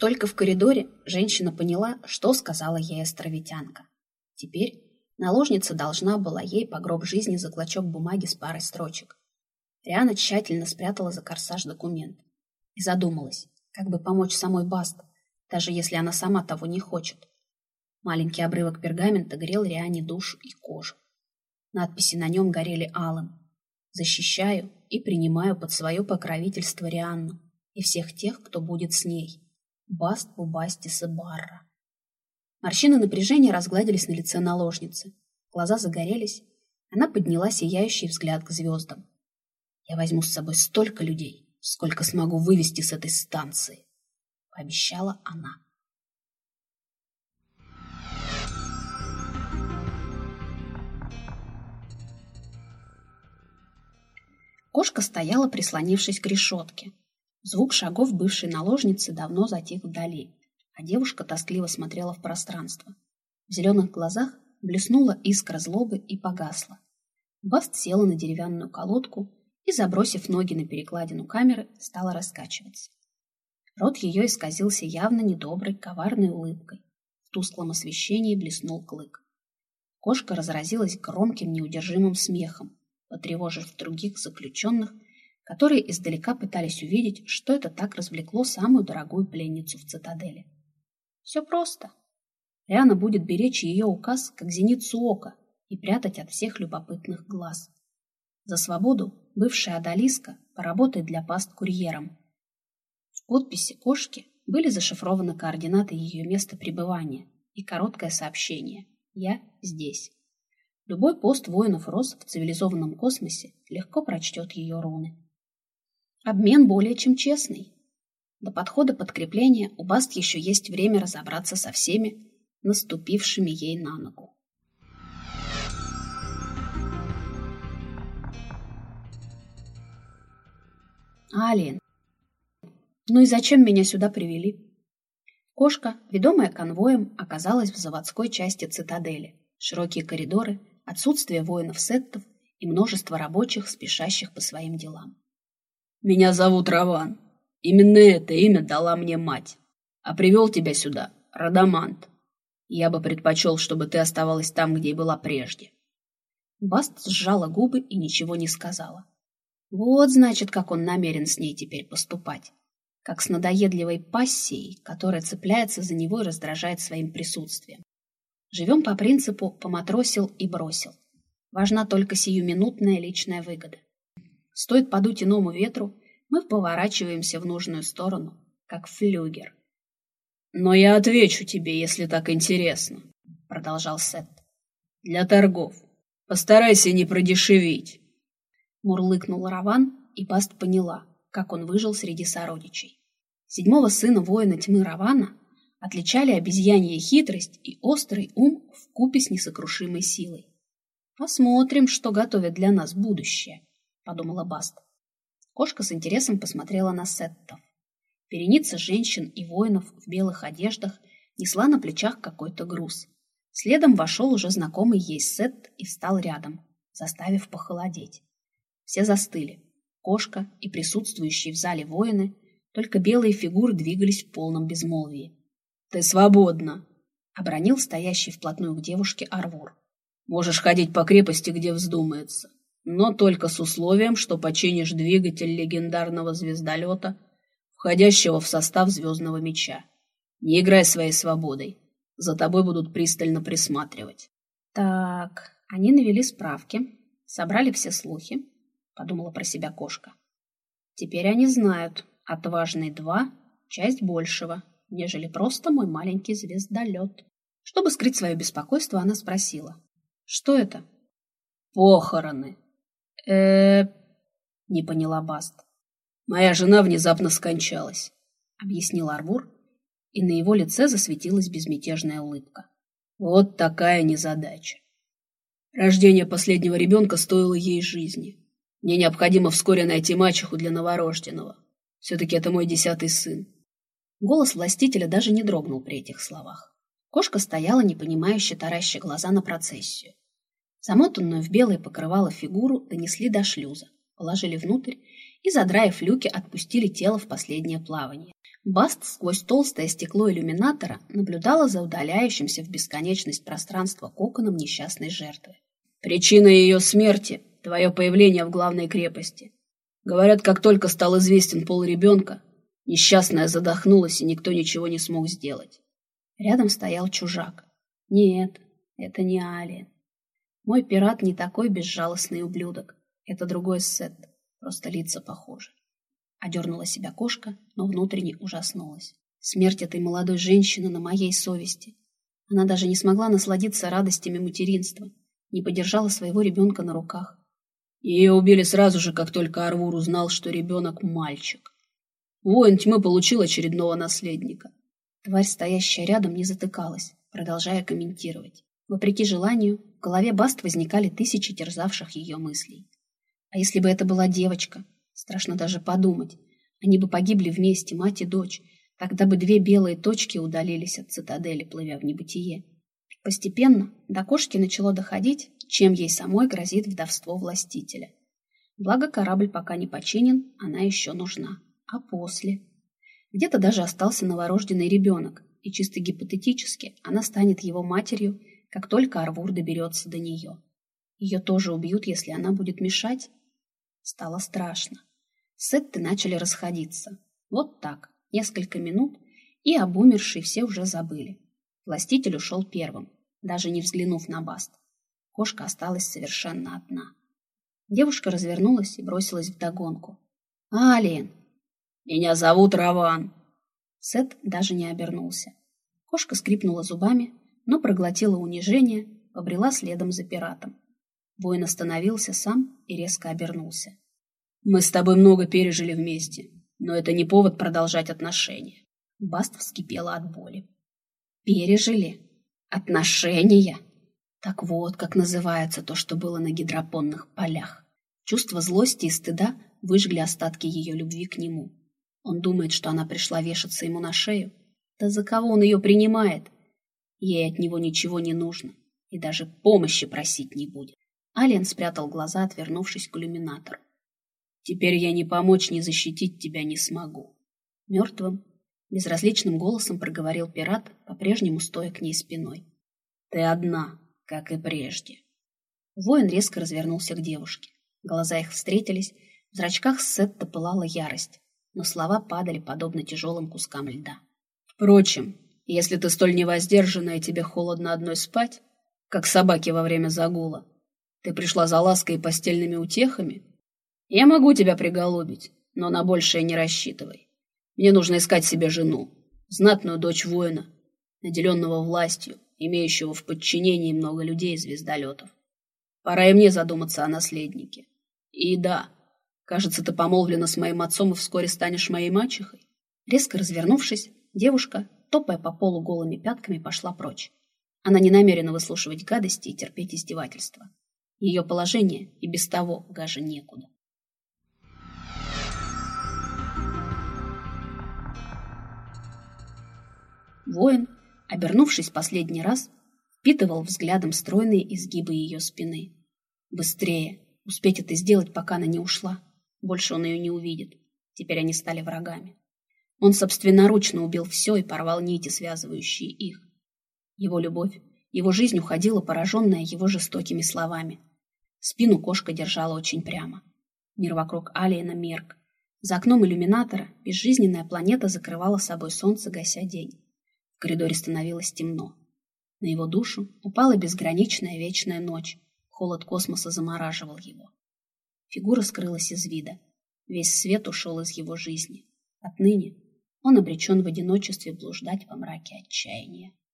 Только в коридоре женщина поняла, что сказала ей островитянка. Теперь наложница должна была ей по гроб жизни за клочок бумаги с парой строчек. Риана тщательно спрятала за корсаж документ и задумалась, как бы помочь самой Баст, даже если она сама того не хочет. Маленький обрывок пергамента грел Риане душу и кожу. Надписи на нем горели алым. «Защищаю и принимаю под свое покровительство Рианну и всех тех, кто будет с ней. Баст Бубастис и Барра». Морщины напряжения разгладились на лице наложницы. Глаза загорелись. Она подняла сияющий взгляд к звездам. «Я возьму с собой столько людей, сколько смогу вывести с этой станции», — пообещала она. Кошка стояла, прислонившись к решетке. Звук шагов бывшей наложницы давно затих вдали, а девушка тоскливо смотрела в пространство. В зеленых глазах блеснула искра злобы и погасла. Баст села на деревянную колодку и, забросив ноги на перекладину камеры, стала раскачиваться. Рот ее исказился явно недоброй, коварной улыбкой. В тусклом освещении блеснул клык. Кошка разразилась громким, неудержимым смехом, потревожив других заключенных, которые издалека пытались увидеть, что это так развлекло самую дорогую пленницу в цитадели. Все просто. Риана будет беречь ее указ, как зеницу ока, и прятать от всех любопытных глаз. За свободу бывшая Адалиска поработает для паст курьером. В подписи кошки были зашифрованы координаты ее места пребывания и короткое сообщение «Я здесь». Любой пост воинов Рос в цивилизованном космосе легко прочтет ее руны. Обмен более чем честный. До подхода подкрепления у Баст еще есть время разобраться со всеми, наступившими ей на ногу. Алиен, ну и зачем меня сюда привели? Кошка, ведомая конвоем, оказалась в заводской части цитадели. Широкие коридоры, отсутствие воинов-сеттов и множество рабочих, спешащих по своим делам. «Меня зовут Раван. Именно это имя дала мне мать. А привел тебя сюда, Радамант. Я бы предпочел, чтобы ты оставалась там, где и была прежде». Баст сжала губы и ничего не сказала. Вот, значит, как он намерен с ней теперь поступать. Как с надоедливой пассией, которая цепляется за него и раздражает своим присутствием. Живем по принципу «поматросил и бросил». Важна только сиюминутная личная выгода. Стоит подуть иному ветру, мы поворачиваемся в нужную сторону, как флюгер. «Но я отвечу тебе, если так интересно», — продолжал Сет. «Для торгов. Постарайся не продешевить». Мурлыкнул Раван, и Баст поняла, как он выжил среди сородичей. Седьмого сына воина тьмы Равана отличали обезьянья хитрость и острый ум в купе с несокрушимой силой. «Посмотрим, что готовит для нас будущее», — подумала Баст. Кошка с интересом посмотрела на сеттов. Переница женщин и воинов в белых одеждах несла на плечах какой-то груз. Следом вошел уже знакомый ей сет и встал рядом, заставив похолодеть. Все застыли. Кошка и присутствующие в зале воины, только белые фигуры двигались в полном безмолвии. «Ты свободна!» — обронил стоящий вплотную к девушке Арвур. «Можешь ходить по крепости, где вздумается, но только с условием, что починишь двигатель легендарного звездолета, входящего в состав Звездного Меча. Не играй своей свободой, за тобой будут пристально присматривать». «Так, они навели справки, собрали все слухи», — подумала про себя кошка. «Теперь они знают, отважный два — часть большего, нежели просто мой маленький звездолет. Чтобы скрыть свое беспокойство, она спросила. «Что это?» «Похороны». Э не поняла Баст. «Моя жена внезапно скончалась», — объяснил Арвур, и на его лице засветилась безмятежная улыбка. «Вот такая незадача. Рождение последнего ребенка стоило ей жизни. Мне необходимо вскоре найти мачеху для новорожденного. Все-таки это мой десятый сын. Голос властителя даже не дрогнул при этих словах. Кошка стояла, непонимающе тараща глаза на процессию. Замотанную в белое покрывало фигуру донесли до шлюза, положили внутрь и, задраив люки, отпустили тело в последнее плавание. Баст сквозь толстое стекло иллюминатора наблюдала за удаляющимся в бесконечность пространства коконом несчастной жертвы. «Причина ее смерти — твое появление в главной крепости. Говорят, как только стал известен пол ребенка, несчастная задохнулась, и никто ничего не смог сделать». Рядом стоял чужак. «Нет, это не Алиен. Мой пират не такой безжалостный ублюдок. Это другой Сет, просто лица похожи. Одернула себя кошка, но внутренне ужаснулась. Смерть этой молодой женщины на моей совести. Она даже не смогла насладиться радостями материнства, не подержала своего ребенка на руках. Ее убили сразу же, как только Арвур узнал, что ребенок мальчик. Воин тьмы получил очередного наследника. Тварь, стоящая рядом, не затыкалась, продолжая комментировать. Вопреки желанию, в голове Баст возникали тысячи терзавших ее мыслей. А если бы это была девочка, Страшно даже подумать. Они бы погибли вместе, мать и дочь. Тогда бы две белые точки удалились от цитадели, плывя в небытие. Постепенно до кошки начало доходить, чем ей самой грозит вдовство властителя. Благо корабль пока не починен, она еще нужна. А после? Где-то даже остался новорожденный ребенок, и чисто гипотетически она станет его матерью, как только Арвур доберется до нее. Ее тоже убьют, если она будет мешать? Стало страшно. Сетты начали расходиться. Вот так, несколько минут, и об умершей все уже забыли. Властитель ушел первым, даже не взглянув на Баст. Кошка осталась совершенно одна. Девушка развернулась и бросилась вдогонку. «Алиен!» «Меня зовут Раван!» Сет даже не обернулся. Кошка скрипнула зубами, но проглотила унижение, побрела следом за пиратом. Воин остановился сам и резко обернулся. Мы с тобой много пережили вместе, но это не повод продолжать отношения. Баст вскипела от боли. Пережили? Отношения? Так вот, как называется то, что было на гидропонных полях. Чувство злости и стыда выжгли остатки ее любви к нему. Он думает, что она пришла вешаться ему на шею. Да за кого он ее принимает? Ей от него ничего не нужно, и даже помощи просить не будет. Ален спрятал глаза, отвернувшись к иллюминатору. Теперь я ни помочь, ни защитить тебя не смогу. Мертвым, безразличным голосом проговорил пират, по-прежнему стоя к ней спиной. Ты одна, как и прежде. Воин резко развернулся к девушке. Глаза их встретились, в зрачках Сетта пылала ярость, но слова падали подобно тяжелым кускам льда. Впрочем, если ты столь невоздержанная тебе холодно одной спать, как собаке во время загула, ты пришла за лаской и постельными утехами, я могу тебя приголубить, но на большее не рассчитывай. Мне нужно искать себе жену, знатную дочь воина, наделенного властью, имеющего в подчинении много людей и звездолетов. Пора и мне задуматься о наследнике. И да, кажется, ты помолвлена с моим отцом и вскоре станешь моей мачехой. Резко развернувшись, девушка, топая по полу голыми пятками, пошла прочь. Она не намерена выслушивать гадости и терпеть издевательства. Ее положение и без того гаже некуда. Воин, обернувшись последний раз, впитывал взглядом стройные изгибы ее спины. Быстрее! Успеть это сделать, пока она не ушла. Больше он ее не увидит. Теперь они стали врагами. Он собственноручно убил все и порвал нити, связывающие их. Его любовь, его жизнь уходила, пораженная его жестокими словами. Спину кошка держала очень прямо. Мир вокруг Алиена мерк. За окном иллюминатора безжизненная планета закрывала собой солнце, гася день. В коридоре становилось темно. На его душу упала безграничная вечная ночь. Холод космоса замораживал его. Фигура скрылась из вида. Весь свет ушел из его жизни. Отныне он обречен в одиночестве блуждать во мраке отчаяния.